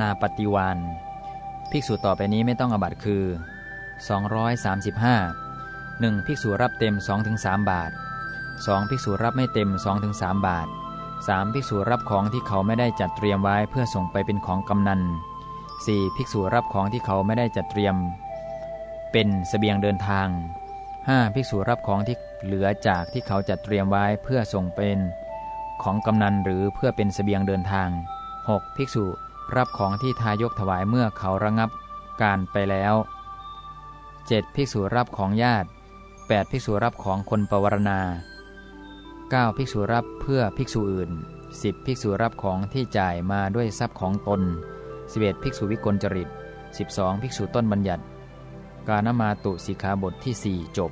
นาปฏิวานภิกษุต่อไปนี้ไม่ต้องอบัตคือ 235 1. ภิกษุรับเต็ม 2-3 บาท 2. ภิกษุรับไม่เต็ม 2-3 บาท 3. ภิกษุรับของที่เขาไม่ได้จัดเตรียมไว้เพื่อส่งไปเป็นของกำนัน 4. ภิกษุรับของที่เขาไม่ได้จัดเตรียม เป็นสเสบียงเดินทาง 5. ภิกษุรับของที่เหลือจากที่เขาจัดเตรียมไว้เพื่อส่งเป็นของกำนันหรือเพื่อเป็นสเสบียงเดินทาง 6. ภิกษุ รับของที่ทายกถวายเมื่อเขาระงับการไปแล้ว 7. ภิกษุรับของญาติ 8. ภิกษุรับของคนปวารณา 9. ภิกษุรับเพื่อภิกษุอื่น 10. ภิกษุรับของที่จ่ายมาด้วยทรัพย์ของตน 11. ภิกษุวิกลจริต 12. ภิกษุต้นบัญญัติ การนมาตุสิกขาบทที่ 4 จบ